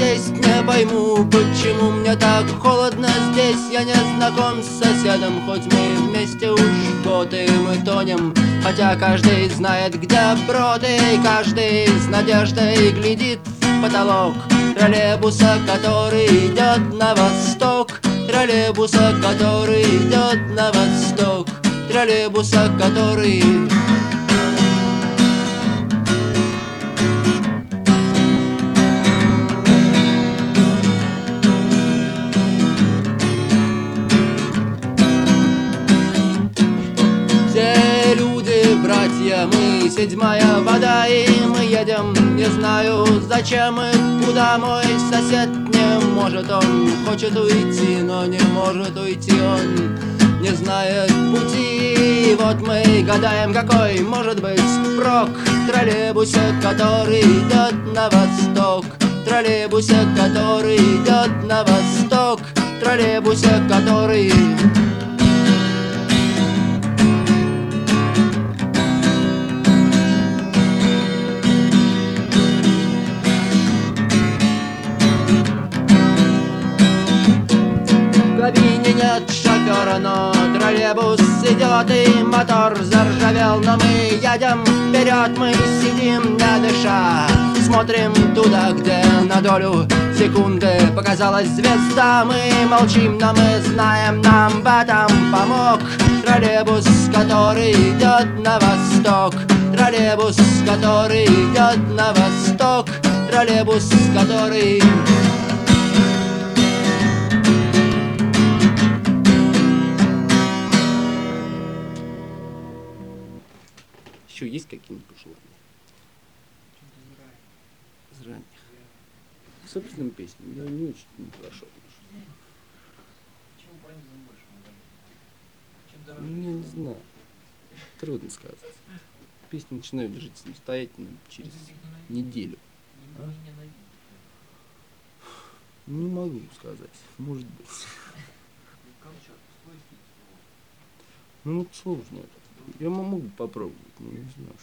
сесть. Не пойму, почему мне так холодно здесь. Я не знаком с соседом, хоть мы вместе уж год И мы тонем, хотя каждый знает, где брод И каждый с надеждой глядит в потолок. Троллейбуса, который идет на восток. Троллейбуса, который идет на восток. Троллейбуса, который мы седьмая вода И мы едем, не знаю зачем и куда Мой сосед не может, он хочет уйти Но не может уйти он, не знает пути. И вот мы гадаем, какой может быть прок. В троллейбусе, который идет на восток. В троллейбусе, который идет на восток. В троллейбусе, который... кабине нет шофера, но троллейбус идет и мотор заржавел. Но мы едем вперед, мы сидим не дыша. Смотрим туда, где на долю секунды показалась звезда. Мы молчим, но мы знаем, нам в этом помог Троллейбус, который идет на восток. Троллейбус, который идет на восток. Троллейбус, который... Еще есть какие-нибудь пожелания? Из ранних. Собственным песням я не очень хорошо отношусь. Ну, я не знаю. Трудно сказать. Песни начинают жить самостоятельно через неделю. Не- не могу сказать. Может быть. Ну. Ну, сложно это. Я могу попробовать, но не знаю, что.